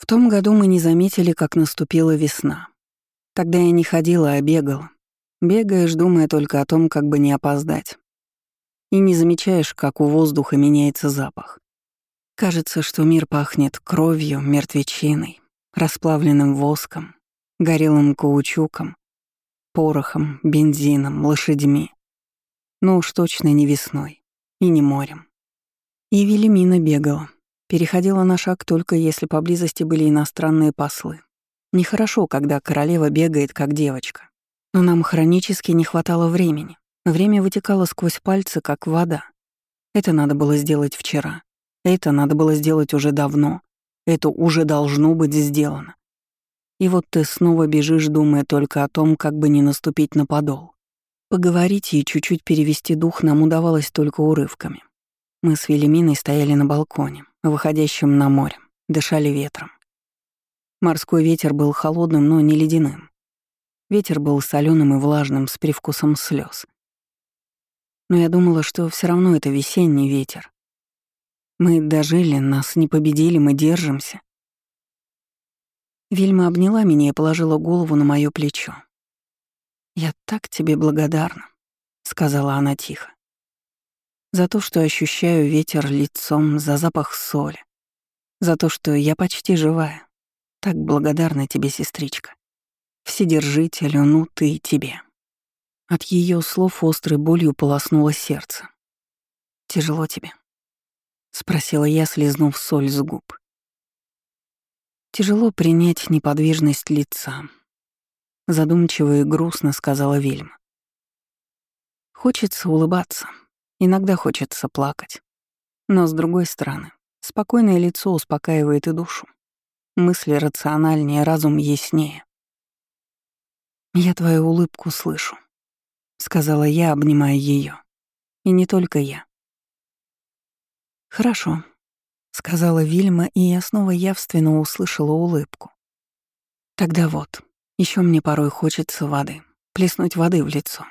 В том году мы не заметили, как наступила весна. Тогда я не ходила, а бегала. Бегаешь, думая только о том, как бы не опоздать. И не замечаешь, как у воздуха меняется запах. Кажется, что мир пахнет кровью, мертвечиной, расплавленным воском, горелым каучуком, порохом, бензином, лошадьми. Но уж точно не весной и не морем. И Велимина бегала. Переходила на шаг только если поблизости были иностранные послы. Нехорошо, когда королева бегает, как девочка. Но нам хронически не хватало времени. Время вытекало сквозь пальцы, как вода. Это надо было сделать вчера. Это надо было сделать уже давно. Это уже должно быть сделано. И вот ты снова бежишь, думая только о том, как бы не наступить на подол. Поговорить и чуть-чуть перевести дух нам удавалось только урывками. Мы с Велиминой стояли на балконе, выходящем на море, дышали ветром. Морской ветер был холодным, но не ледяным. Ветер был соленым и влажным, с привкусом слез. Но я думала, что все равно это весенний ветер. Мы дожили, нас не победили, мы держимся. Вильма обняла меня и положила голову на моё плечо. «Я так тебе благодарна», — сказала она тихо. «За то, что ощущаю ветер лицом, за запах соли, за то, что я почти живая. Так благодарна тебе, сестричка. Вседержителю, ну ты и тебе». От ее слов острой болью полоснуло сердце. «Тяжело тебе?» — спросила я, слезнув соль с губ. Тяжело принять неподвижность лица. Задумчиво и грустно сказала Вильма. Хочется улыбаться, иногда хочется плакать. Но с другой стороны, спокойное лицо успокаивает и душу. Мысли рациональнее, разум яснее. «Я твою улыбку слышу», — сказала я, обнимая ее. И не только я. «Хорошо», — сказала Вильма, и я снова явственно услышала улыбку. «Тогда вот, еще мне порой хочется воды, плеснуть воды в лицо.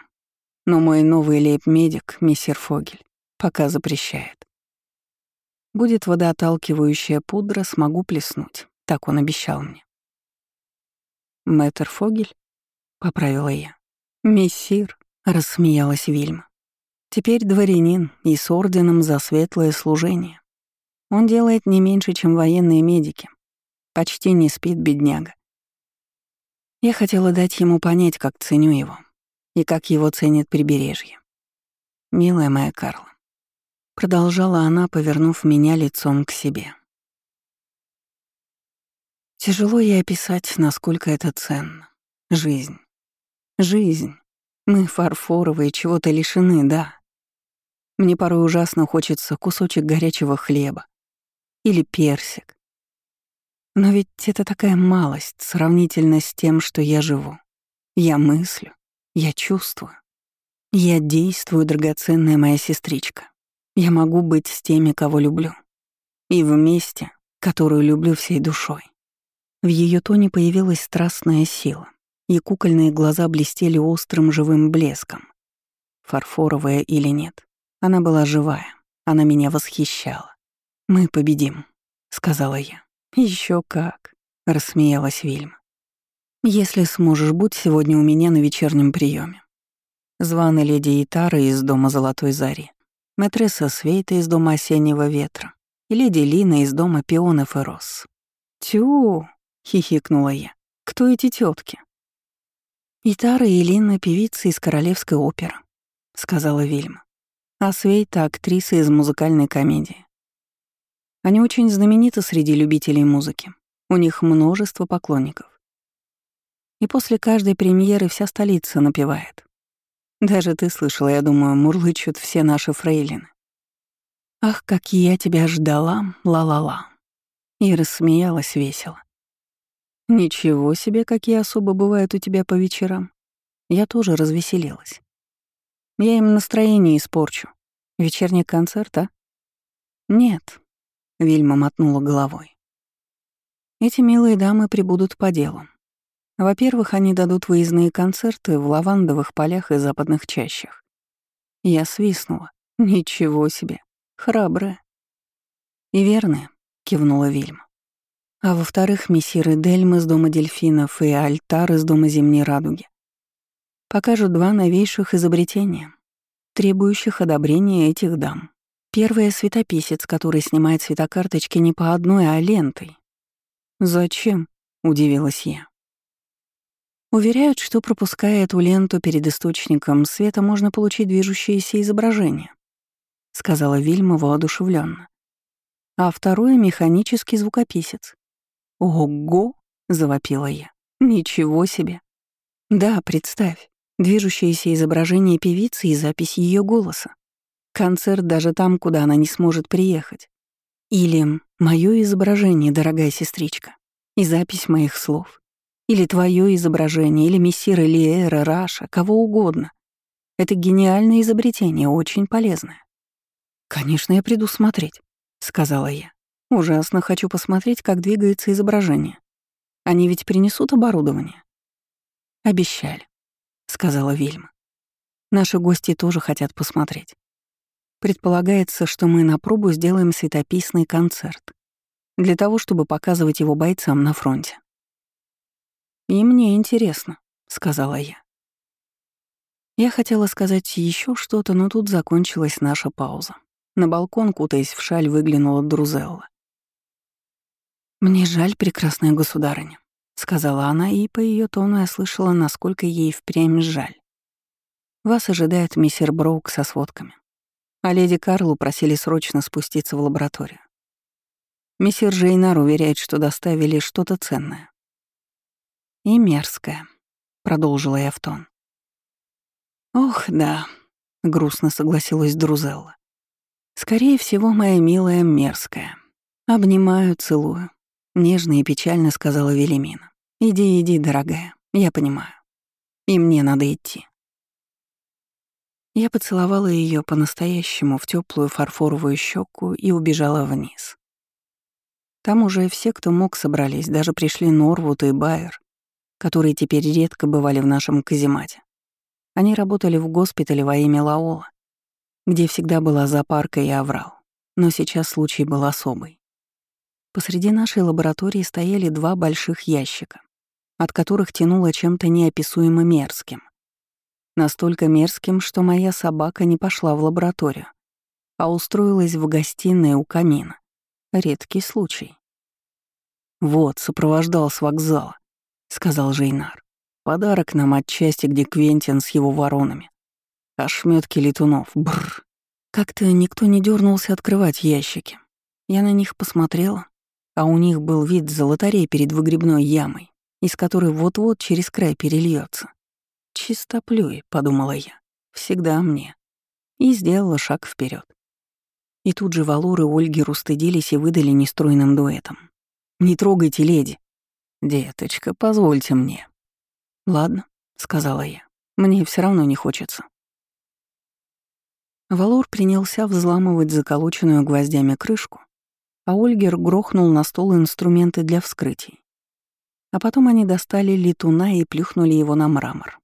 Но мой новый лейб-медик, мистер Фогель, пока запрещает. Будет водоотталкивающая пудра, смогу плеснуть, так он обещал мне». «Мэтр Фогель?» — поправила я. «Мессир», — рассмеялась Вильма. «Теперь дворянин и с орденом за светлое служение. Он делает не меньше, чем военные медики. Почти не спит бедняга. Я хотела дать ему понять, как ценю его и как его ценит прибережье. «Милая моя Карла», — продолжала она, повернув меня лицом к себе. Тяжело ей описать, насколько это ценно. Жизнь. Жизнь. Мы фарфоровые, чего-то лишены, да. Мне порой ужасно хочется кусочек горячего хлеба, или персик. Но ведь это такая малость сравнительно с тем, что я живу. Я мыслю, я чувствую. Я действую, драгоценная моя сестричка. Я могу быть с теми, кого люблю. И вместе, которую люблю всей душой. В ее тоне появилась страстная сила, и кукольные глаза блестели острым живым блеском. Фарфоровая или нет, она была живая, она меня восхищала. «Мы победим», — сказала я. Еще как», — рассмеялась Вильма. «Если сможешь, будь сегодня у меня на вечернем приеме. Званы леди Итара из дома Золотой Зари, мэтресса Свейта из дома Осеннего Ветра и леди Лина из дома Пионов и Роз». «Тю!» — хихикнула я. «Кто эти тетки? «Итара и Лина — певицы из королевской оперы», — сказала Вильма. «А Свейта — актриса из музыкальной комедии. Они очень знамениты среди любителей музыки. У них множество поклонников. И после каждой премьеры вся столица напевает. Даже ты слышала, я думаю, мурлычут все наши фрейлины. «Ах, как я тебя ждала, ла-ла-ла!» И рассмеялась весело. «Ничего себе, какие особо бывают у тебя по вечерам!» Я тоже развеселилась. Я им настроение испорчу. Вечерний концерт, а? Нет, Вильма мотнула головой. Эти милые дамы прибудут по делу. Во-первых, они дадут выездные концерты в лавандовых полях и западных чащах. Я свистнула. Ничего себе. Храбрая. И верная, кивнула Вильма. А во-вторых, мессиры Дельм из Дома дельфинов и Альтар из Дома Зимней Радуги покажут два новейших изобретения, требующих одобрения этих дам. Первое — светописец, который снимает светокарточки не по одной, а лентой. «Зачем?» — удивилась я. Уверяют, что пропуская эту ленту перед источником света, можно получить движущееся изображение, сказала Вильма воодушевленно. А второе — механический звукописец. Ого! завопила я. Ничего себе! Да, представь, движущееся изображение певицы и запись ее голоса. Концерт даже там, куда она не сможет приехать. Или мое изображение, дорогая сестричка, и запись моих слов. Или твое изображение, или мессира Лиэра, Раша, кого угодно. Это гениальное изобретение, очень полезное. «Конечно, я приду смотреть», — сказала я. «Ужасно хочу посмотреть, как двигается изображение. Они ведь принесут оборудование». «Обещали», — сказала Вильма. «Наши гости тоже хотят посмотреть. Предполагается, что мы на пробу сделаем светописный концерт для того, чтобы показывать его бойцам на фронте. «И мне интересно», — сказала я. Я хотела сказать еще что-то, но тут закончилась наша пауза. На балкон, кутаясь в шаль, выглянула Друзелла. «Мне жаль, прекрасная государыня», — сказала она, и по ее тону я слышала, насколько ей впрямь жаль. «Вас ожидает мистер Броук со сводками. А леди Карлу просили срочно спуститься в лабораторию. Мессир Жейнар уверяет, что доставили что-то ценное. «И мерзкая», — продолжила я в тон. «Ох, да», — грустно согласилась Друзелла. «Скорее всего, моя милая мерзкая. Обнимаю, целую», — нежно и печально сказала Велимина. «Иди, иди, дорогая, я понимаю. И мне надо идти». Я поцеловала ее по-настоящему в теплую фарфоровую щеку и убежала вниз. Там уже все, кто мог, собрались, даже пришли Норвуд и Байер, которые теперь редко бывали в нашем каземате. Они работали в госпитале во имя Лаола, где всегда была зоопарка и аврал, но сейчас случай был особый. Посреди нашей лаборатории стояли два больших ящика, от которых тянуло чем-то неописуемо мерзким. Настолько мерзким, что моя собака не пошла в лабораторию, а устроилась в гостиной у камина. Редкий случай. Вот, сопровождал с вокзала. — сказал Жейнар. «Подарок нам отчасти, где Квентин с его воронами. Ошметки летунов, бррр. Как-то никто не дернулся открывать ящики. Я на них посмотрела, а у них был вид золотарей перед выгребной ямой, из которой вот-вот через край перельется. «Чистоплюй», — подумала я, — «всегда мне». И сделала шаг вперед. И тут же Валоры Ольги устыдились и выдали нестройным дуэтом. «Не трогайте леди, «Деточка, позвольте мне». «Ладно», — сказала я. «Мне все равно не хочется». Валор принялся взламывать заколоченную гвоздями крышку, а Ольгер грохнул на стол инструменты для вскрытий. А потом они достали летуна и плюхнули его на мрамор.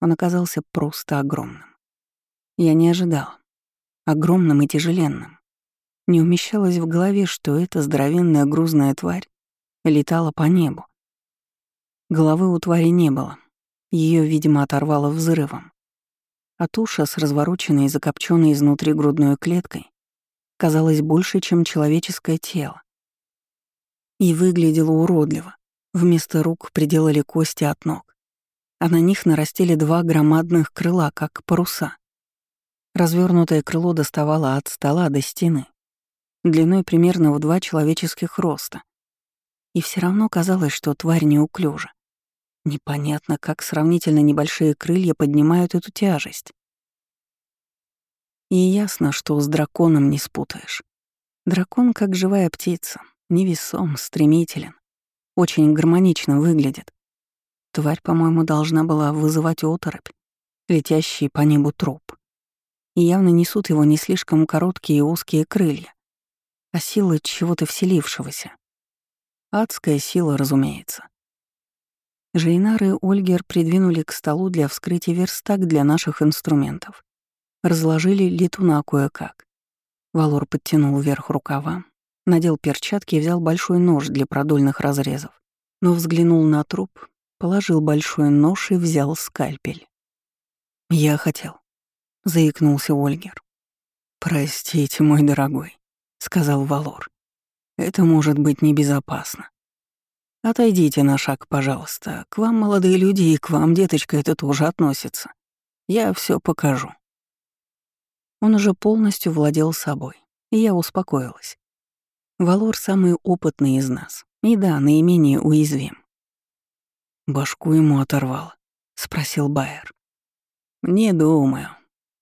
Он оказался просто огромным. Я не ожидала. Огромным и тяжеленным. Не умещалось в голове, что эта здоровенная грузная тварь летала по небу. Головы у твари не было. Ее, видимо, оторвало взрывом. А туша с развороченной и закопченной изнутри грудной клеткой казалась больше, чем человеческое тело. И выглядела уродливо. Вместо рук приделали кости от ног, а на них нарастили два громадных крыла, как паруса. Развернутое крыло доставало от стола до стены, длиной примерно в два человеческих роста, и все равно казалось, что тварь неуклюжа. Непонятно, как сравнительно небольшие крылья поднимают эту тяжесть. И ясно, что с драконом не спутаешь. Дракон, как живая птица, невесом, стремителен, очень гармонично выглядит. Тварь, по-моему, должна была вызывать оторопь, летящий по небу труп. И явно несут его не слишком короткие и узкие крылья, а силы чего-то вселившегося. Адская сила, разумеется. Жейнар и Ольгер придвинули к столу для вскрытия верстак для наших инструментов. Разложили летуна кое-как. Валор подтянул вверх рукава, Надел перчатки и взял большой нож для продольных разрезов. Но взглянул на труп, положил большой нож и взял скальпель. «Я хотел», — заикнулся Ольгер. «Простите, мой дорогой», — сказал Валор. «Это может быть небезопасно. Отойдите на шаг, пожалуйста. К вам, молодые люди, и к вам, деточка, это тоже относится. Я все покажу». Он уже полностью владел собой, и я успокоилась. Валор самый опытный из нас. И да, наименее уязвим. «Башку ему оторвало?» — спросил Байер. «Не думаю».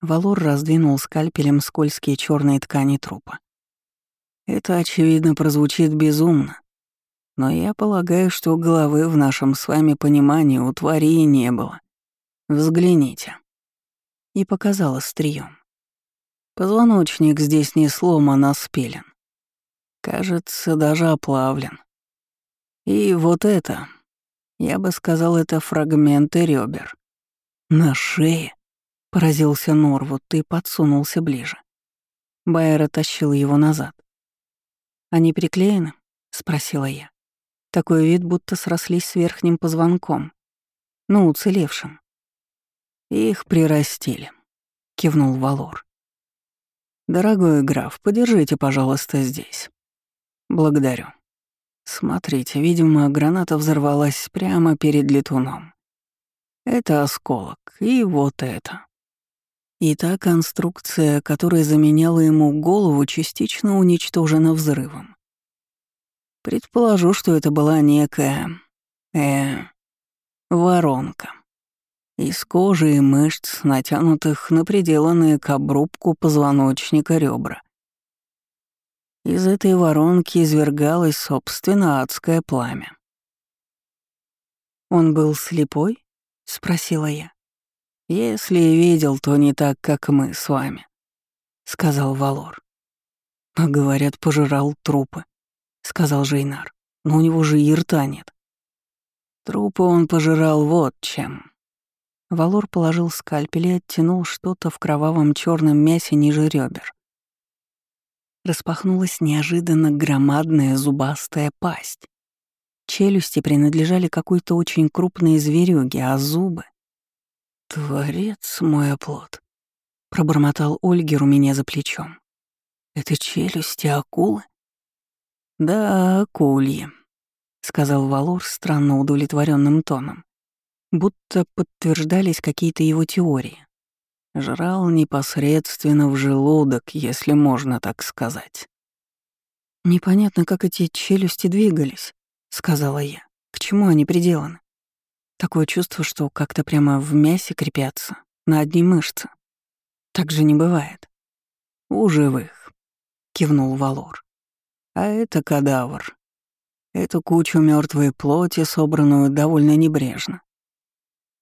Валор раздвинул скальпелем скользкие черные ткани трупа. «Это, очевидно, прозвучит безумно. Но я полагаю, что головы в нашем с вами понимании у твари не было. Взгляните». И показал острием. Позвоночник здесь не сломан, а спилен. Кажется, даже оплавлен. И вот это, я бы сказал, это фрагменты ребер. На шее, поразился Норвуд и подсунулся ближе. Байер оттащил его назад. «Они приклеены?» — спросила я. Такой вид, будто срослись с верхним позвонком. Ну, уцелевшим. «Их прирастили», — кивнул Валор. «Дорогой граф, подержите, пожалуйста, здесь». «Благодарю». Смотрите, видимо, граната взорвалась прямо перед летуном. Это осколок, и вот это. И та конструкция, которая заменяла ему голову, частично уничтожена взрывом. Предположу, что это была некая... э... воронка. Из кожи и мышц, натянутых на приделанные к обрубку позвоночника ребра. Из этой воронки извергалось, собственно, адское пламя. «Он был слепой?» — спросила я. «Если и видел, то не так, как мы с вами», — сказал Валор. «А говорят, пожирал трупы», — сказал Жейнар. «Но у него же и рта нет». Трупы он пожирал вот чем. Валор положил скальпель и оттянул что-то в кровавом черном мясе ниже ребер распахнулась неожиданно громадная зубастая пасть. Челюсти принадлежали какой-то очень крупной зверюге, а зубы... «Творец мой оплот», — пробормотал Ольгер у меня за плечом. «Это челюсти акулы?» «Да, акульи», — сказал Валор странно удовлетворенным тоном, будто подтверждались какие-то его теории. Жрал непосредственно в желудок, если можно так сказать. «Непонятно, как эти челюсти двигались», — сказала я. «К чему они приделаны? Такое чувство, что как-то прямо в мясе крепятся, на одни мышцы. Так же не бывает». «У живых», — кивнул Валор. «А это кадавр. Эту кучу мертвой плоти, собранную довольно небрежно.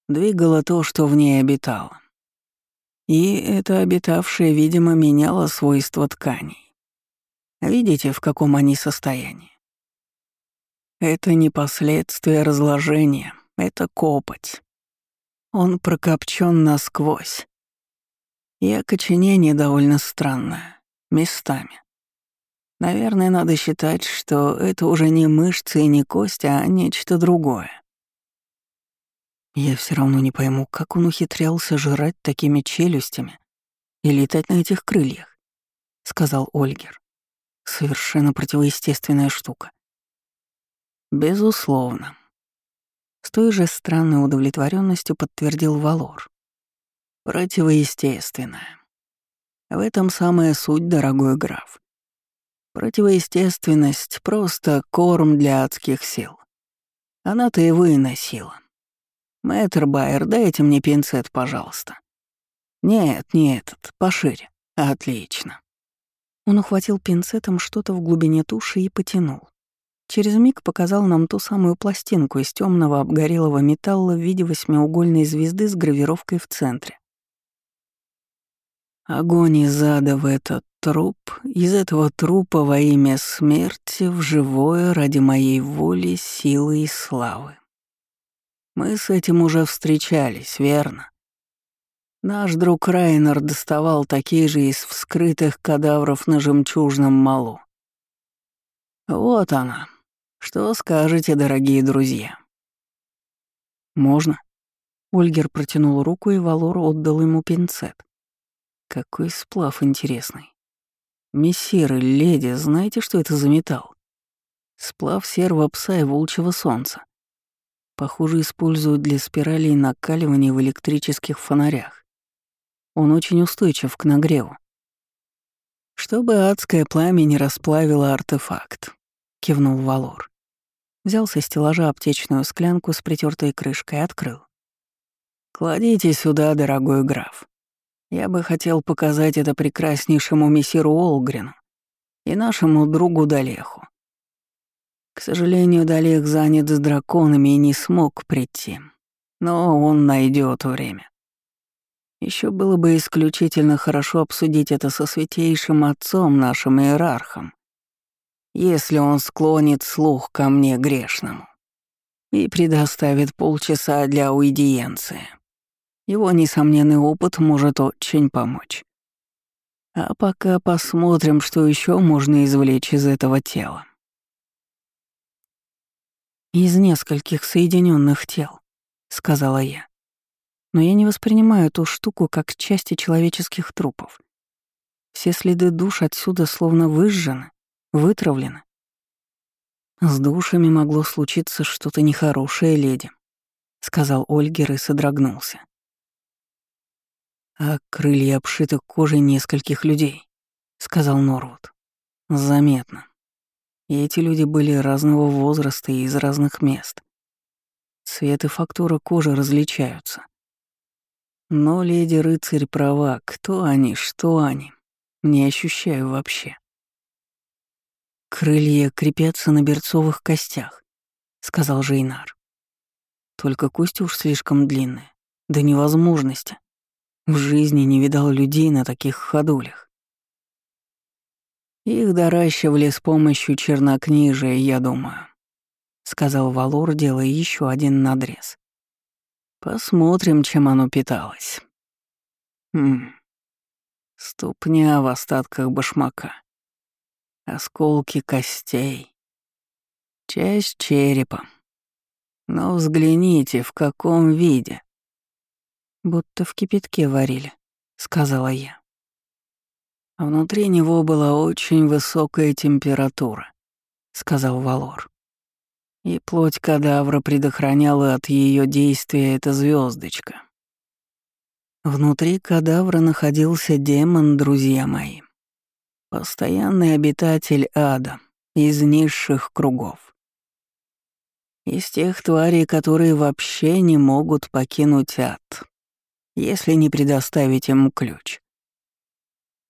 Двигало то, что в ней обитало. И это обитавшее, видимо, меняло свойства тканей. Видите, в каком они состоянии? Это не последствия разложения, это копоть. Он прокопчен насквозь. И окоченение довольно странное, местами. Наверное, надо считать, что это уже не мышцы и не кости, а нечто другое. Я все равно не пойму, как он ухитрялся жрать такими челюстями и летать на этих крыльях, сказал Ольгер. Совершенно противоестественная штука. Безусловно. С той же странной удовлетворенностью подтвердил Валор. Противоестественная. В этом самая суть, дорогой граф. Противоестественность — просто корм для адских сил. Она-то его и носила. «Мэтр Байер, дайте мне пинцет, пожалуйста». «Нет, не этот, пошире. Отлично». Он ухватил пинцетом что-то в глубине туши и потянул. Через миг показал нам ту самую пластинку из темного обгорелого металла в виде восьмиугольной звезды с гравировкой в центре. Огонь из ада в этот труп, из этого трупа во имя смерти в живое ради моей воли, силы и славы. Мы с этим уже встречались, верно? Наш друг Райнер доставал такие же из вскрытых кадавров на жемчужном малу. Вот она. Что скажете, дорогие друзья? Можно? Ольгер протянул руку, и Валор отдал ему пинцет. Какой сплав интересный. Мессиры, леди, знаете, что это за металл? Сплав серого пса и волчьего солнца. Похоже, используют для спиралей накаливания в электрических фонарях. Он очень устойчив к нагреву. «Чтобы адское пламя не расплавило артефакт», — кивнул Валор. Взял со стеллажа аптечную склянку с притертой крышкой и открыл. «Кладите сюда, дорогой граф. Я бы хотел показать это прекраснейшему мессиру Олгрину и нашему другу Далеху. К сожалению, Далех занят с драконами и не смог прийти, но он найдет время. Еще было бы исключительно хорошо обсудить это со святейшим отцом, нашим иерархом, если он склонит слух ко мне грешному и предоставит полчаса для уидиенции. Его несомненный опыт может очень помочь. А пока посмотрим, что еще можно извлечь из этого тела. Из нескольких соединенных тел, сказала я но я не воспринимаю эту штуку как части человеческих трупов. Все следы душ отсюда словно выжжены, вытравлены. «С душами могло случиться что-то нехорошее, леди», — сказал Ольгер и содрогнулся. «А крылья обшиты кожей нескольких людей», — сказал Норвуд. «Заметно. И эти люди были разного возраста и из разных мест. Цвет и фактура кожи различаются. Но леди-рыцарь права, кто они, что они, не ощущаю вообще. «Крылья крепятся на берцовых костях», — сказал Жейнар. «Только кости уж слишком длинные, до невозможности. В жизни не видал людей на таких ходулях. Их доращивали с помощью чернокнижия, я думаю», — сказал Валор, делая еще один надрез. Посмотрим, чем оно питалось. Хм. Ступня в остатках башмака. Осколки костей. Часть черепа. Но взгляните, в каком виде. Будто в кипятке варили, сказала я. Внутри него была очень высокая температура, сказал Валор и плоть кадавра предохраняла от ее действия эта звездочка. Внутри кадавра находился демон, друзья мои. Постоянный обитатель ада, из низших кругов. Из тех тварей, которые вообще не могут покинуть ад, если не предоставить ему ключ.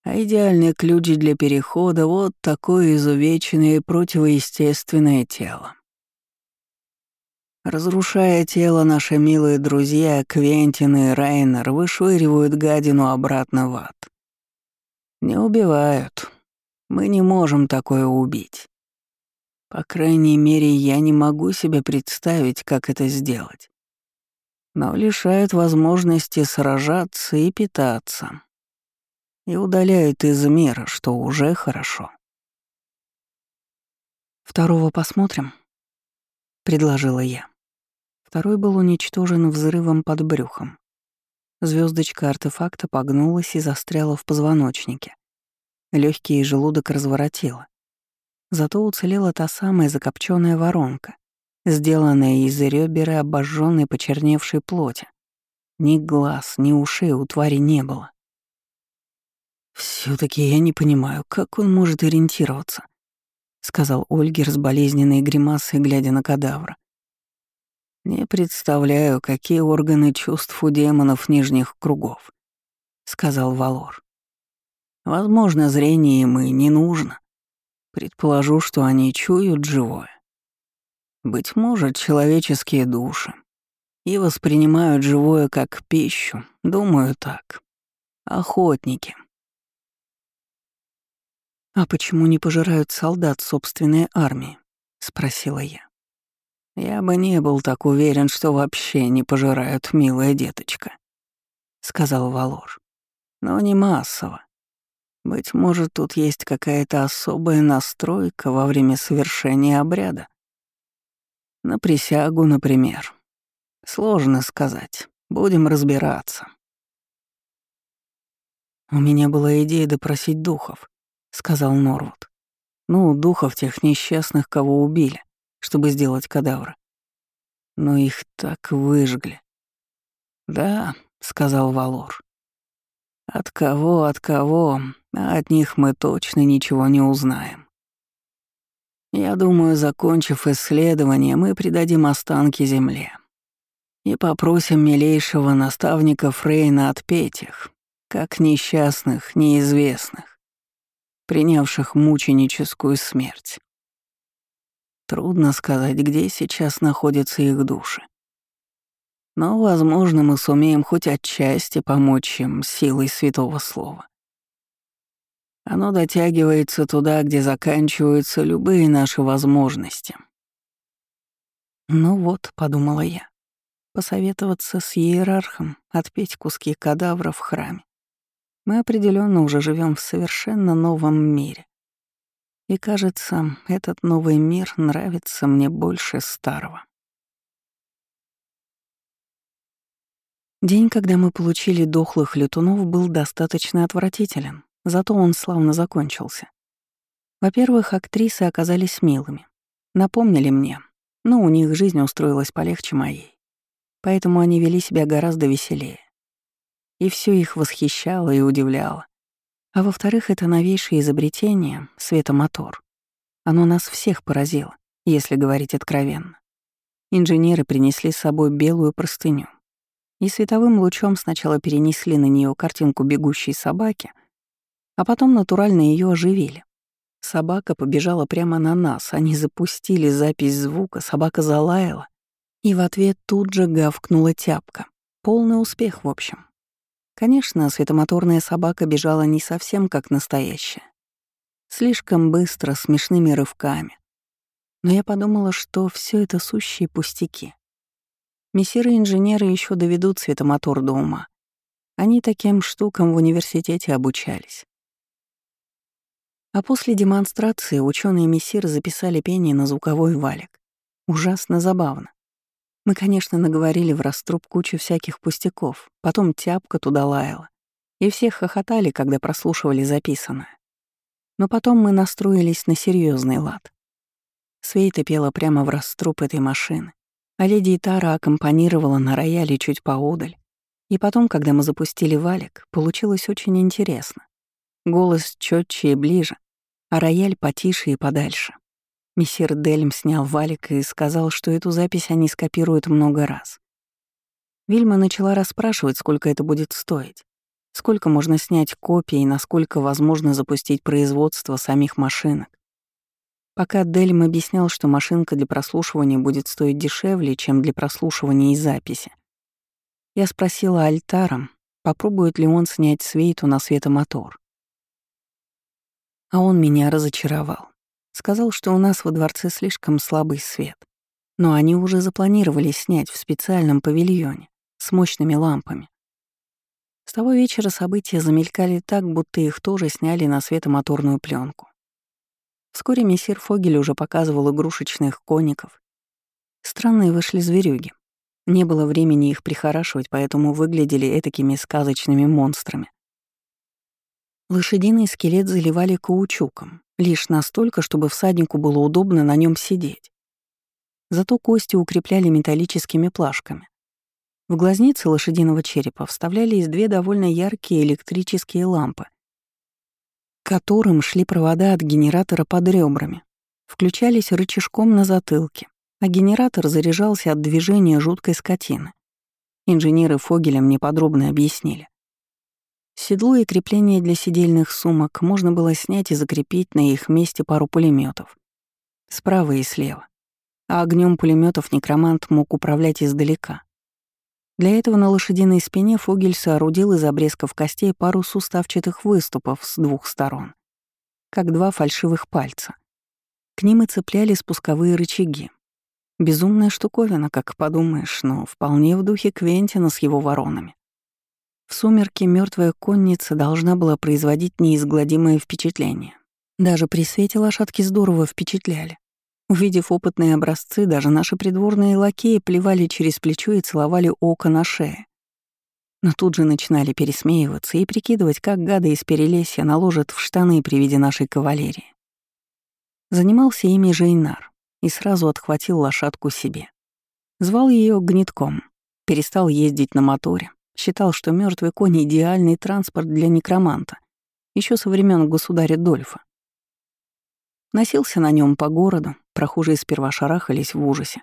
А идеальный ключ для перехода — вот такое изувеченное противоестественное тело. Разрушая тело, наши милые друзья Квентин и Райнер вышвыривают гадину обратно в ад. Не убивают. Мы не можем такое убить. По крайней мере, я не могу себе представить, как это сделать. Но лишают возможности сражаться и питаться. И удаляют из мира, что уже хорошо. «Второго посмотрим», — предложила я. Второй был уничтожен взрывом под брюхом. Звездочка артефакта погнулась и застряла в позвоночнике. Легкий желудок разворотило. Зато уцелела та самая закопченная воронка, сделанная из ребер и обожженной почерневшей плоти. Ни глаз, ни ушей у твари не было. все таки я не понимаю, как он может ориентироваться», — сказал Ольгер с болезненной гримасой, глядя на кадавра. Не представляю, какие органы чувств у демонов нижних кругов, сказал Валор. Возможно, зрение им и не нужно. Предположу, что они чуют живое. Быть может, человеческие души. И воспринимают живое как пищу, думаю так. Охотники. «А почему не пожирают солдат собственной армии?» — спросила я. «Я бы не был так уверен, что вообще не пожирают, милая деточка», — сказал Валор. «Но не массово. Быть может, тут есть какая-то особая настройка во время совершения обряда. На присягу, например. Сложно сказать. Будем разбираться. «У меня была идея допросить духов», — сказал Норвуд. «Ну, духов тех несчастных, кого убили, чтобы сделать кадавры. Но их так выжгли». «Да», — сказал Валор. «От кого, от кого, а от них мы точно ничего не узнаем. Я думаю, закончив исследование, мы придадим останки земле и попросим милейшего наставника Фрейна отпеть их, как несчастных, неизвестных, принявших мученическую смерть. Трудно сказать, где сейчас находятся их души. Но, возможно, мы сумеем хоть отчасти помочь им силой Святого Слова. Оно дотягивается туда, где заканчиваются любые наши возможности. «Ну вот», — подумала я, — посоветоваться с иерархом, отпеть куски кадавра в храме. Мы определенно уже живем в совершенно новом мире. И кажется, этот новый мир нравится мне больше старого. День, когда мы получили дохлых летунов, был достаточно отвратителен. Зато он славно закончился. Во-первых, актрисы оказались милыми. Напомнили мне, но у них жизнь устроилась полегче моей. Поэтому они вели себя гораздо веселее. И все их восхищало и удивляло. А во-вторых, это новейшее изобретение — светомотор. Оно нас всех поразило, если говорить откровенно. Инженеры принесли с собой белую простыню. И световым лучом сначала перенесли на нее картинку бегущей собаки — а потом натурально ее оживили. Собака побежала прямо на нас, они запустили запись звука, собака залаяла, и в ответ тут же гавкнула тяпка. Полный успех, в общем. Конечно, светомоторная собака бежала не совсем как настоящая. Слишком быстро, смешными рывками. Но я подумала, что все это сущие пустяки. Мессиры-инженеры еще доведут светомотор до ума. Они таким штукам в университете обучались. А после демонстрации ученые мессир записали пение на звуковой валик. Ужасно забавно. Мы, конечно, наговорили в раструб кучу всяких пустяков, потом тяпка туда лаяла. И все хохотали, когда прослушивали записанное. Но потом мы настроились на серьезный лад. Свейта пела прямо в раструб этой машины, а леди Итара аккомпанировала на рояле чуть поодаль. И потом, когда мы запустили валик, получилось очень интересно. Голос четче и ближе, а рояль потише и подальше. Мессир Дельм снял валик и сказал, что эту запись они скопируют много раз. Вильма начала расспрашивать, сколько это будет стоить, сколько можно снять копий и насколько возможно запустить производство самих машинок. Пока Дельм объяснял, что машинка для прослушивания будет стоить дешевле, чем для прослушивания и записи. Я спросила Альтаром, попробует ли он снять свейту на светомотор. А он меня разочаровал. Сказал, что у нас во дворце слишком слабый свет. Но они уже запланировали снять в специальном павильоне с мощными лампами. С того вечера события замелькали так, будто их тоже сняли на светомоторную пленку. Вскоре мессир Фогель уже показывал игрушечных коников. Странные вышли зверюги. Не было времени их прихорашивать, поэтому выглядели этакими сказочными монстрами. Лошадиный скелет заливали каучуком, лишь настолько, чтобы всаднику было удобно на нем сидеть. Зато кости укрепляли металлическими плашками. В глазницы лошадиного черепа вставлялись две довольно яркие электрические лампы, которым шли провода от генератора под ребрами, включались рычажком на затылке, а генератор заряжался от движения жуткой скотины. Инженеры Фогеля мне подробно объяснили. Седло и крепление для сидельных сумок можно было снять и закрепить на их месте пару пулеметов, справа и слева. А огнем пулеметов некромант мог управлять издалека. Для этого на лошадиной спине Фогель соорудил из обрезков костей пару суставчатых выступов с двух сторон, как два фальшивых пальца. К ним и цепляли спусковые рычаги. Безумная штуковина, как подумаешь, но вполне в духе Квентина с его воронами. В сумерки мертвая конница должна была производить неизгладимое впечатление. Даже при свете лошадки здорово впечатляли. Увидев опытные образцы, даже наши придворные лакеи плевали через плечо и целовали око на шее. Но тут же начинали пересмеиваться и прикидывать, как гады из Перелесья наложат в штаны при виде нашей кавалерии. Занимался ими Жейнар и сразу отхватил лошадку себе. Звал ее гнитком, перестал ездить на моторе, считал, что мертвый конь — идеальный транспорт для некроманта, еще со времен государя Дольфа. Носился на нем по городу, прохожие сперва шарахались в ужасе.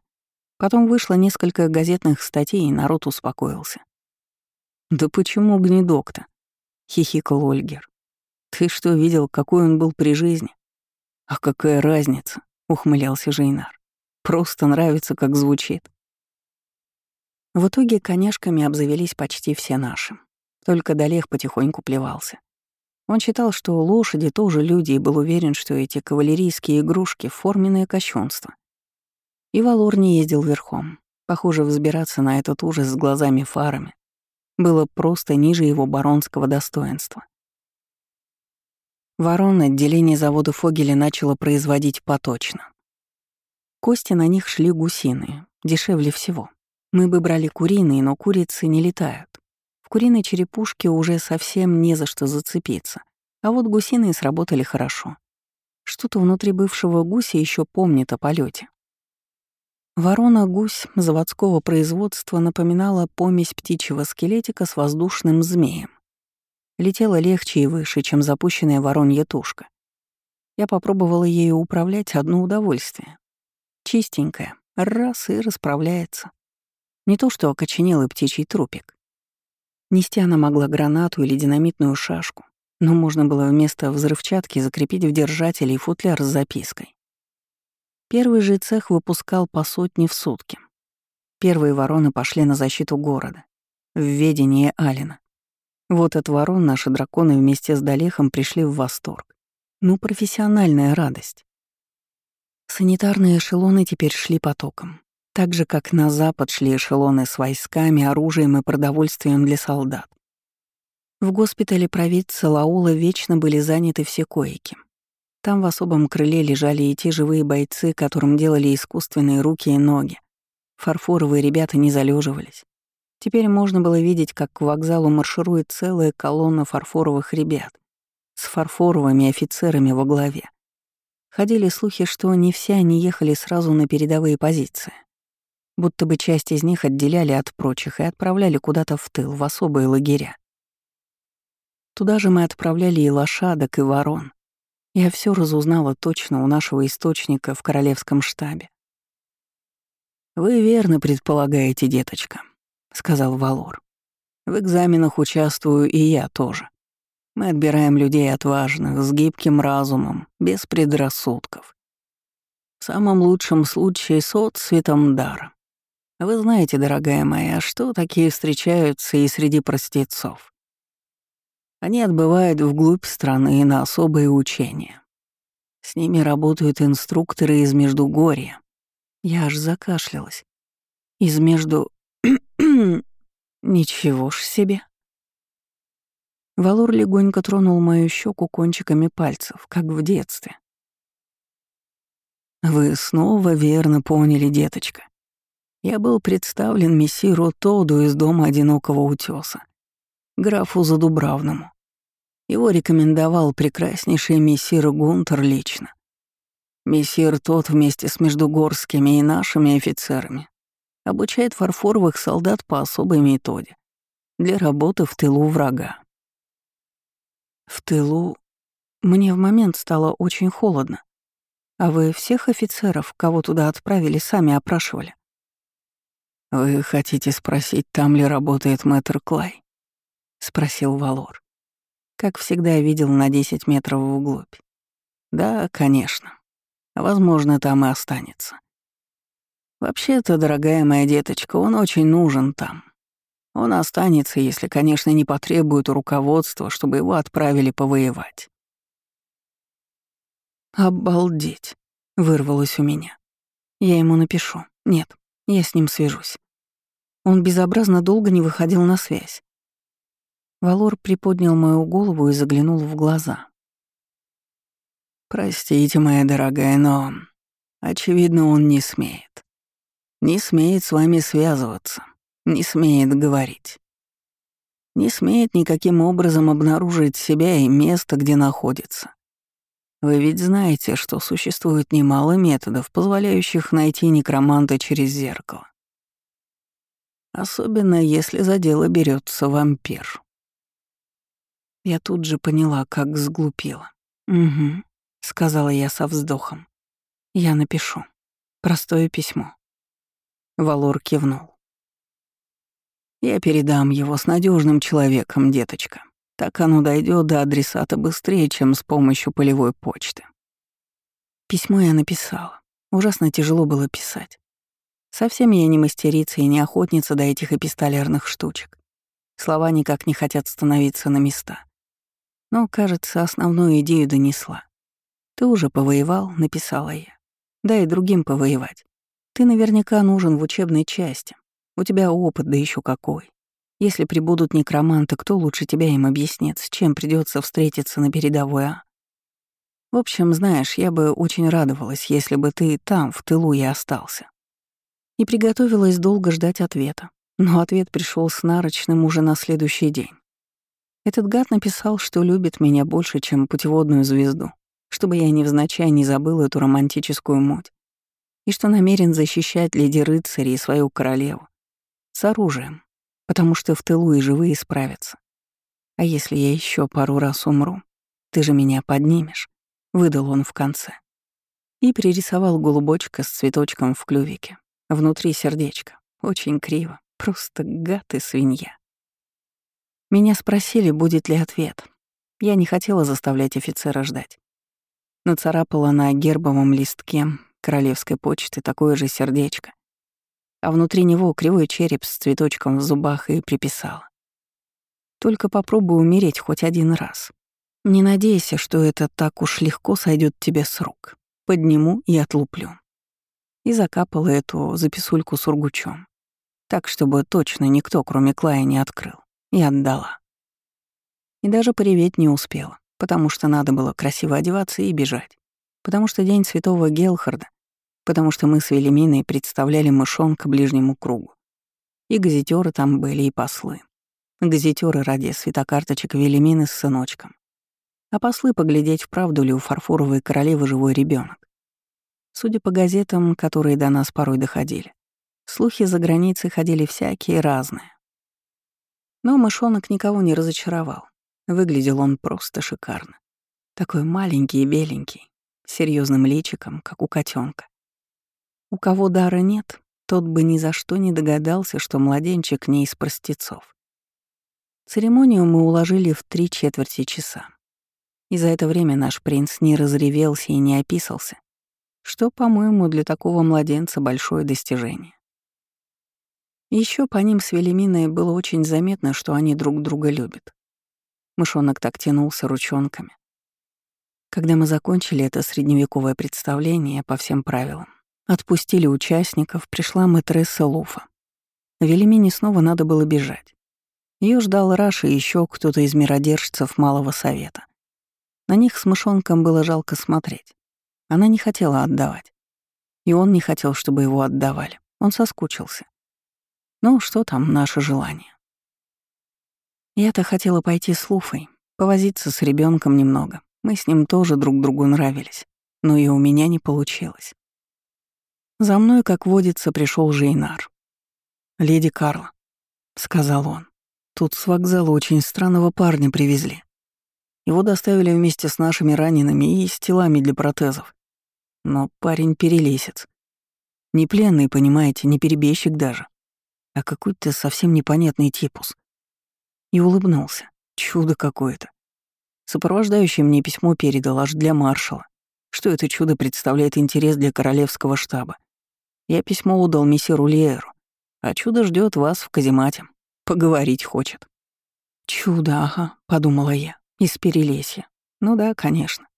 Потом вышло несколько газетных статей, и народ успокоился. «Да почему гнедок-то?» — хихикал Ольгер. «Ты что, видел, какой он был при жизни?» «А какая разница?» — ухмылялся Жейнар. «Просто нравится, как звучит». В итоге коняшками обзавелись почти все наши. Только Долех потихоньку плевался. Он считал, что лошади тоже люди, и был уверен, что эти кавалерийские игрушки — форменное кощунство. И Валор не ездил верхом. Похоже, взбираться на этот ужас с глазами-фарами было просто ниже его баронского достоинства. Ворон отделение завода Фогеля начало производить поточно. Кости на них шли гусиные, дешевле всего. Мы бы брали куриные, но курицы не летают куриной черепушке уже совсем не за что зацепиться, а вот гусиные сработали хорошо. Что-то внутри бывшего гуся еще помнит о полете. Ворона-гусь заводского производства напоминала помесь птичьего скелетика с воздушным змеем. Летела легче и выше, чем запущенная воронья тушка. Я попробовала ею управлять одно удовольствие. Чистенькая, раз и расправляется. Не то что окоченелый птичий трупик. Нести она могла гранату или динамитную шашку, но можно было вместо взрывчатки закрепить в держателе и футляр с запиской. Первый же цех выпускал по сотне в сутки. Первые вороны пошли на защиту города, в ведение Алина. Вот от ворон наши драконы вместе с Далехом пришли в восторг. Ну, профессиональная радость. Санитарные эшелоны теперь шли потоком. Так же, как на запад шли эшелоны с войсками, оружием и продовольствием для солдат. В госпитале провидца Лаула вечно были заняты все койки. Там в особом крыле лежали и те живые бойцы, которым делали искусственные руки и ноги. Фарфоровые ребята не залеживались. Теперь можно было видеть, как к вокзалу марширует целая колонна фарфоровых ребят с фарфоровыми офицерами во главе. Ходили слухи, что не все они ехали сразу на передовые позиции будто бы часть из них отделяли от прочих и отправляли куда-то в тыл, в особые лагеря. Туда же мы отправляли и лошадок, и ворон. Я все разузнала точно у нашего источника в королевском штабе. «Вы верно предполагаете, деточка», — сказал Валор. «В экзаменах участвую и я тоже. Мы отбираем людей отважных, с гибким разумом, без предрассудков. В самом лучшем случае с отцветом дара. Вы знаете, дорогая моя, что такие встречаются и среди простецов. Они отбывают вглубь страны на особые учения. С ними работают инструкторы из Междугорья. Я аж закашлялась. Из между... Ничего ж себе. Валор легонько тронул мою щеку кончиками пальцев, как в детстве. «Вы снова верно поняли, деточка. Я был представлен мессиру Тоду из дома одинокого утеса, графу Задубравному. Его рекомендовал прекраснейший мессир Гунтер лично. Мессир тот вместе с междугорскими и нашими офицерами обучает фарфоровых солдат по особой методе для работы в тылу врага. В тылу мне в момент стало очень холодно. А вы всех офицеров, кого туда отправили, сами опрашивали? «Вы хотите спросить, там ли работает мэтр Клай?» — спросил Валор. Как всегда, видел на 10 метров вглубь. «Да, конечно. Возможно, там и останется. Вообще-то, дорогая моя деточка, он очень нужен там. Он останется, если, конечно, не потребует руководства, чтобы его отправили повоевать». «Обалдеть!» — вырвалось у меня. «Я ему напишу. Нет, я с ним свяжусь. Он безобразно долго не выходил на связь. Валор приподнял мою голову и заглянул в глаза. «Простите, моя дорогая, но, очевидно, он не смеет. Не смеет с вами связываться, не смеет говорить. Не смеет никаким образом обнаружить себя и место, где находится. Вы ведь знаете, что существует немало методов, позволяющих найти некроманта через зеркало. Особенно если за дело берется вампир. Я тут же поняла, как сглупила. «Угу», — сказала я со вздохом. «Я напишу. Простое письмо». Валор кивнул. «Я передам его с надежным человеком, деточка. Так оно дойдет до адресата быстрее, чем с помощью полевой почты». Письмо я написала. Ужасно тяжело было писать. Совсем я не мастерица и не охотница до этих эпистолярных штучек. Слова никак не хотят становиться на места. Но, кажется, основную идею донесла. «Ты уже повоевал», — написала я. «Дай другим повоевать. Ты наверняка нужен в учебной части. У тебя опыт, да еще какой. Если прибудут некроманты, кто лучше тебя им объяснит, с чем придется встретиться на передовой, а? В общем, знаешь, я бы очень радовалась, если бы ты там, в тылу, и остался. И приготовилась долго ждать ответа. Но ответ пришел с нарочным уже на следующий день. Этот гад написал, что любит меня больше, чем путеводную звезду, чтобы я невзначай не забыла эту романтическую муть, и что намерен защищать леди рыцарей и свою королеву с оружием, потому что в тылу и живые справятся. А если я еще пару раз умру, ты же меня поднимешь, выдал он в конце. И пририсовал голубочка с цветочком в клювике, внутри сердечко, очень криво, просто гад и свинья. Меня спросили, будет ли ответ. Я не хотела заставлять офицера ждать. Нацарапала на гербовом листке королевской почты такое же сердечко, а внутри него кривой череп с цветочком в зубах и приписала. Только попробуй умереть хоть один раз. Не надейся, что это так уж легко сойдет тебе с рук. Подниму и отлуплю. И закапала эту записульку сургучом. Так, чтобы точно никто, кроме Клая, не открыл и отдала. И даже пореветь не успела, потому что надо было красиво одеваться и бежать, потому что день святого Гелхарда, потому что мы с Велиминой представляли мышонка ближнему кругу. И газетеры там были, и послы. Газетеры ради светокарточек Велимины с сыночком. А послы поглядеть, вправду ли у фарфоровой королевы живой ребенок. Судя по газетам, которые до нас порой доходили, слухи за границей ходили всякие разные. Но мышонок никого не разочаровал. Выглядел он просто шикарно. Такой маленький и беленький, с серьезным личиком, как у котенка. У кого дара нет, тот бы ни за что не догадался, что младенчик не из простецов. Церемонию мы уложили в три четверти часа. И за это время наш принц не разревелся и не описался, что, по-моему, для такого младенца большое достижение. Еще по ним с Велиминой было очень заметно, что они друг друга любят. Мышонок так тянулся ручонками. Когда мы закончили это средневековое представление по всем правилам, отпустили участников, пришла мэтресса Луфа. Велимине снова надо было бежать. Ее ждал Раш и еще кто-то из миродержцев Малого Совета. На них с мышонком было жалко смотреть. Она не хотела отдавать. И он не хотел, чтобы его отдавали. Он соскучился. Ну, что там наше желание? Я-то хотела пойти с Луфой, повозиться с ребенком немного. Мы с ним тоже друг другу нравились, но и у меня не получилось. За мной, как водится, пришел Жейнар. «Леди Карла», — сказал он, — «тут с вокзала очень странного парня привезли. Его доставили вместе с нашими ранеными и с телами для протезов. Но парень перелесец. Не пленный, понимаете, не перебежчик даже а какой-то совсем непонятный типус. И улыбнулся. Чудо какое-то. Сопровождающий мне письмо передал аж для маршала, что это чудо представляет интерес для королевского штаба. Я письмо удал мессиру Лиеру, а чудо ждет вас в каземате. Поговорить хочет. «Чудо, ага», — подумала я, — «из Перелесья». Ну да, конечно.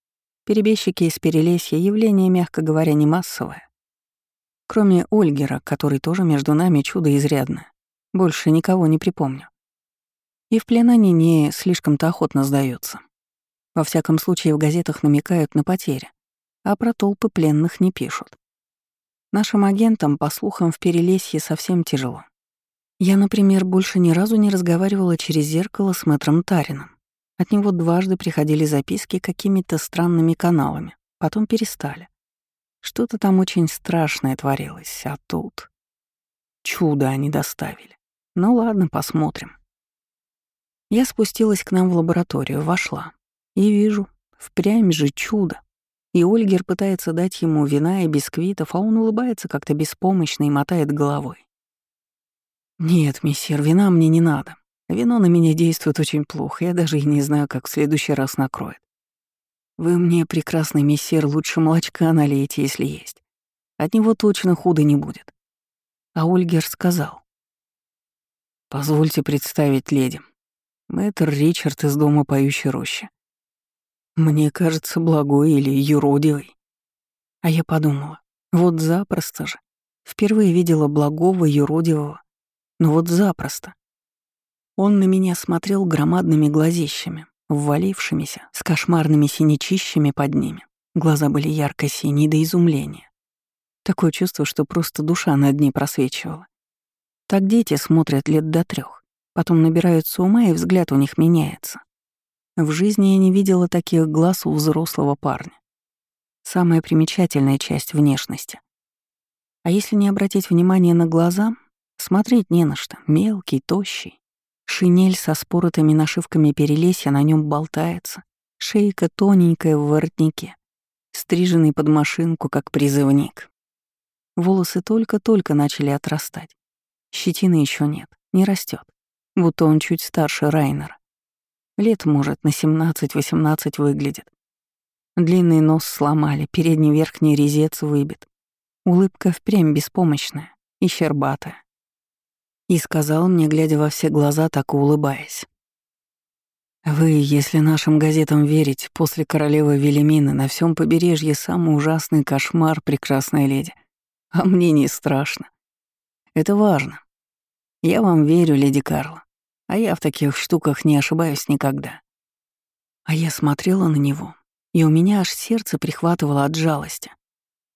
Перебежчики из Перелесья — явление, мягко говоря, не массовое. Кроме Ольгера, который тоже между нами чудо изрядное. Больше никого не припомню. И в плен они не слишком-то охотно сдаются. Во всяком случае, в газетах намекают на потери, а про толпы пленных не пишут. Нашим агентам, по слухам, в Перелесье совсем тяжело. Я, например, больше ни разу не разговаривала через зеркало с мэтром Тарином. От него дважды приходили записки какими-то странными каналами, потом перестали. Что-то там очень страшное творилось, а тут... Чудо они доставили. Ну ладно, посмотрим. Я спустилась к нам в лабораторию, вошла. И вижу, впрямь же чудо. И Ольгер пытается дать ему вина и бисквитов, а он улыбается как-то беспомощно и мотает головой. «Нет, мессир, вина мне не надо. Вино на меня действует очень плохо, я даже и не знаю, как в следующий раз накроет. Вы мне, прекрасный мессир, лучше молочка налейте, если есть. От него точно худо не будет. А Ольгер сказал. «Позвольте представить леди. Мэтр Ричард из дома поющей рощи. Мне кажется, благой или юродивый». А я подумала, вот запросто же. Впервые видела благого, юродивого. Но вот запросто. Он на меня смотрел громадными глазищами, ввалившимися, с кошмарными синячищами под ними. Глаза были ярко-синие до изумления. Такое чувство, что просто душа на дне просвечивала. Так дети смотрят лет до трех, потом набираются ума, и взгляд у них меняется. В жизни я не видела таких глаз у взрослого парня. Самая примечательная часть внешности. А если не обратить внимание на глаза, смотреть не на что. Мелкий, тощий, Шинель со споротыми нашивками перелесья на нем болтается, шейка тоненькая в воротнике, стриженный под машинку, как призывник. Волосы только-только начали отрастать. Щетины еще нет, не растет, будто он чуть старше Райнера. Лет, может, на 17-18 выглядит. Длинный нос сломали, передний верхний резец выбит. Улыбка впрямь беспомощная и щербатая. И сказал мне, глядя во все глаза, так улыбаясь. «Вы, если нашим газетам верить, после королевы Велимины на всем побережье самый ужасный кошмар, прекрасная леди. А мне не страшно. Это важно. Я вам верю, леди Карла, а я в таких штуках не ошибаюсь никогда». А я смотрела на него, и у меня аж сердце прихватывало от жалости.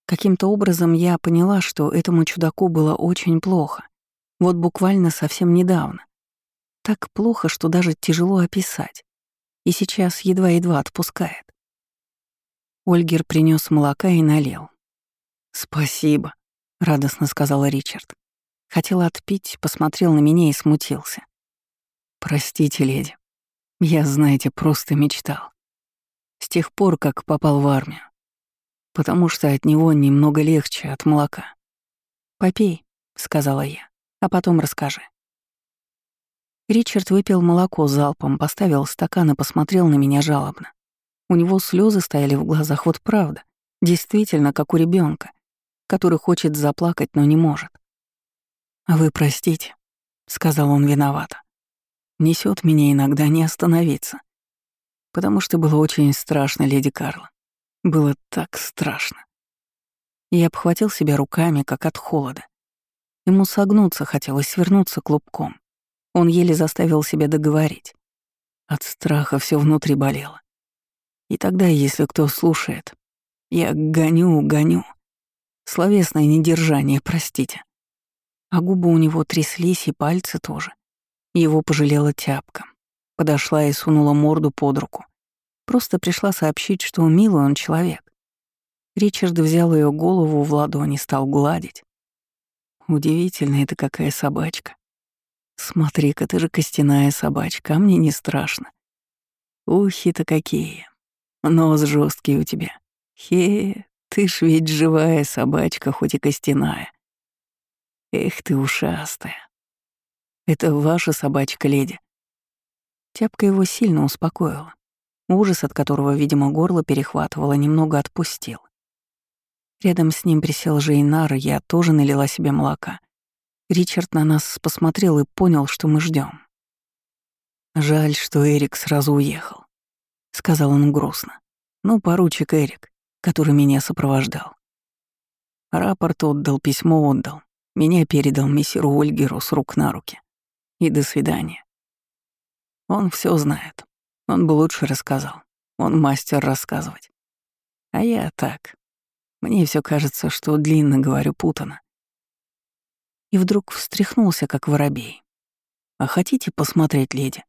Каким-то образом я поняла, что этому чудаку было очень плохо, вот буквально совсем недавно. Так плохо, что даже тяжело описать. И сейчас едва-едва отпускает. Ольгер принес молока и налил. «Спасибо», — радостно сказала Ричард. Хотел отпить, посмотрел на меня и смутился. «Простите, леди. Я, знаете, просто мечтал. С тех пор, как попал в армию. Потому что от него немного легче, от молока. «Попей», — сказала я а потом расскажи». Ричард выпил молоко залпом, поставил стакан и посмотрел на меня жалобно. У него слезы стояли в глазах, вот правда. Действительно, как у ребенка, который хочет заплакать, но не может. «Вы простите», — сказал он виновато. Несет меня иногда не остановиться. Потому что было очень страшно, леди Карла. Было так страшно. Я обхватил себя руками, как от холода. Ему согнуться хотелось, свернуться клубком. Он еле заставил себя договорить. От страха все внутри болело. И тогда, если кто слушает, я гоню, гоню. Словесное недержание, простите. А губы у него тряслись, и пальцы тоже. Его пожалела тяпка. Подошла и сунула морду под руку. Просто пришла сообщить, что милый он человек. Ричард взял ее голову в ладони, стал гладить. Удивительно, это какая собачка. Смотри-ка, ты же костяная собачка, а мне не страшно. Ухи-то какие. Нос жесткий у тебя. Хе, ты ж ведь живая собачка, хоть и костяная. Эх ты ушастая. Это ваша собачка, леди. Тяпка его сильно успокоила. Ужас, от которого, видимо, горло перехватывало, немного отпустил. Рядом с ним присел Жейнар, я тоже налила себе молока. Ричард на нас посмотрел и понял, что мы ждем. «Жаль, что Эрик сразу уехал», — сказал он грустно. «Ну, поручик Эрик, который меня сопровождал. Рапорт отдал, письмо отдал. Меня передал мессиру Ольгеру с рук на руки. И до свидания. Он все знает. Он бы лучше рассказал. Он мастер рассказывать. А я так. Мне все кажется, что длинно говорю путано. И вдруг встряхнулся, как воробей. «А хотите посмотреть, леди?»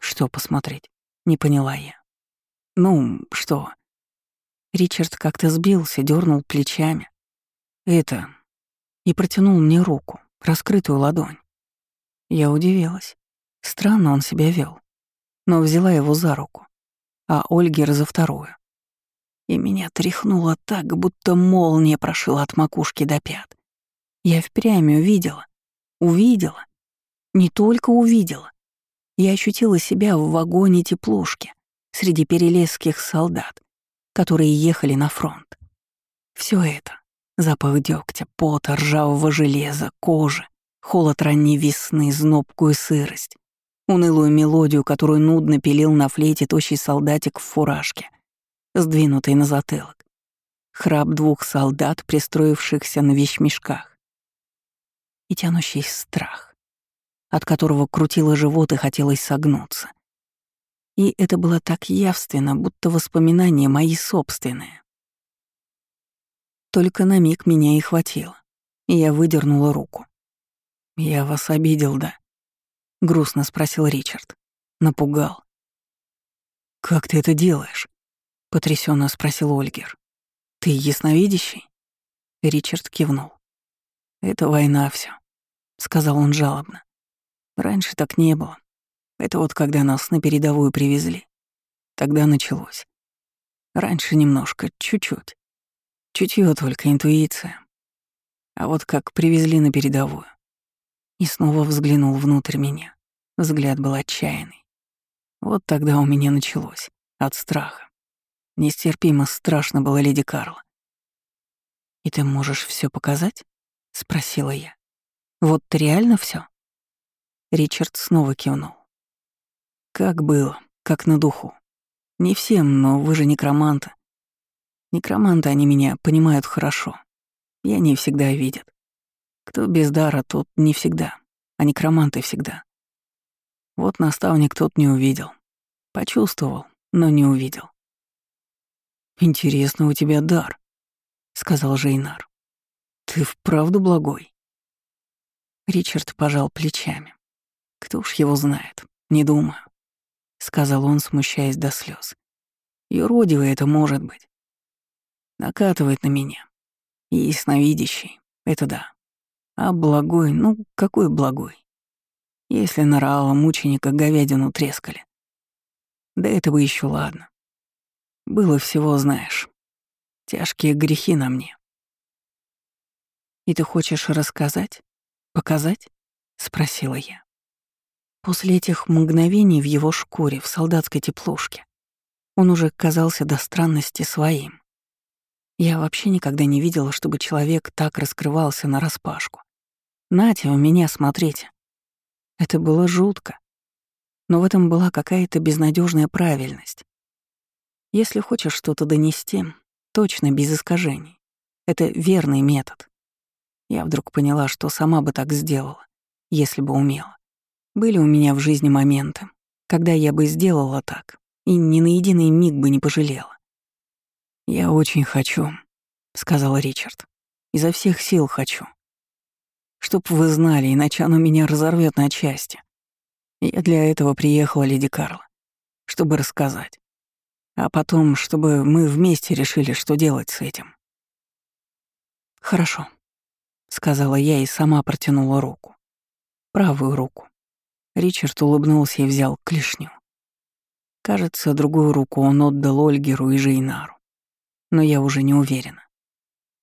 «Что посмотреть?» — не поняла я. «Ну, что?» Ричард как-то сбился, дернул плечами. «Это...» И протянул мне руку, раскрытую ладонь. Я удивилась. Странно он себя вел, но взяла его за руку, а Ольгер за вторую. И меня тряхнуло так, будто молния прошила от макушки до пят. Я впрямь увидела, увидела, не только увидела. Я ощутила себя в вагоне теплушки среди перелесских солдат, которые ехали на фронт. Все это — запах дегтя, пота, ржавого железа, кожи, холод ранней весны, знобкую сырость, унылую мелодию, которую нудно пилил на флейте тощий солдатик в фуражке, сдвинутый на затылок, храп двух солдат, пристроившихся на вещмешках, и тянущий страх, от которого крутило живот и хотелось согнуться. И это было так явственно, будто воспоминания мои собственные. Только на миг меня и хватило, и я выдернула руку. «Я вас обидел, да?» — грустно спросил Ричард. Напугал. «Как ты это делаешь?» — потрясенно спросил Ольгер. «Ты ясновидящий?» Ричард кивнул. «Это война все, сказал он жалобно. «Раньше так не было. Это вот когда нас на передовую привезли. Тогда началось. Раньше немножко, чуть-чуть. Чутье только, интуиция. А вот как привезли на передовую, и снова взглянул внутрь меня. Взгляд был отчаянный. Вот тогда у меня началось. От страха. Нестерпимо страшно было леди Карла. «И ты можешь все показать?» — спросила я. «Вот реально все? Ричард снова кивнул. «Как было, как на духу. Не всем, но вы же некроманты. Некроманты, они меня понимают хорошо. И они всегда видят. Кто без дара, тот не всегда, а некроманты всегда. Вот наставник тот не увидел. Почувствовал, но не увидел. «Интересно, у тебя дар», — сказал Жейнар. «Ты вправду благой?» Ричард пожал плечами. «Кто уж его знает, не думаю», — сказал он, смущаясь до слез. «Юродивый это может быть. Накатывает на меня. И ясновидящий, это да. А благой, ну какой благой? Если на Раала мученика говядину трескали. Да это бы еще ладно. Было всего, знаешь. Тяжкие грехи на мне. «И ты хочешь рассказать? Показать?» — спросила я. После этих мгновений в его шкуре, в солдатской теплушке, он уже казался до странности своим. Я вообще никогда не видела, чтобы человек так раскрывался на распашку. Нате, у меня смотрите. Это было жутко. Но в этом была какая-то безнадежная правильность. Если хочешь что-то донести, точно без искажений. Это верный метод. Я вдруг поняла, что сама бы так сделала, если бы умела. Были у меня в жизни моменты, когда я бы сделала так, и ни на единый миг бы не пожалела. «Я очень хочу», — сказал Ричард. «Изо всех сил хочу. Чтоб вы знали, иначе оно меня разорвет на части. Я для этого приехала, леди Карла, чтобы рассказать. А потом, чтобы мы вместе решили, что делать с этим. «Хорошо», — сказала я и сама протянула руку. Правую руку. Ричард улыбнулся и взял клешню. Кажется, другую руку он отдал Ольгеру и Жейнару. Но я уже не уверена.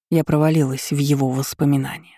Я провалилась в его воспоминания.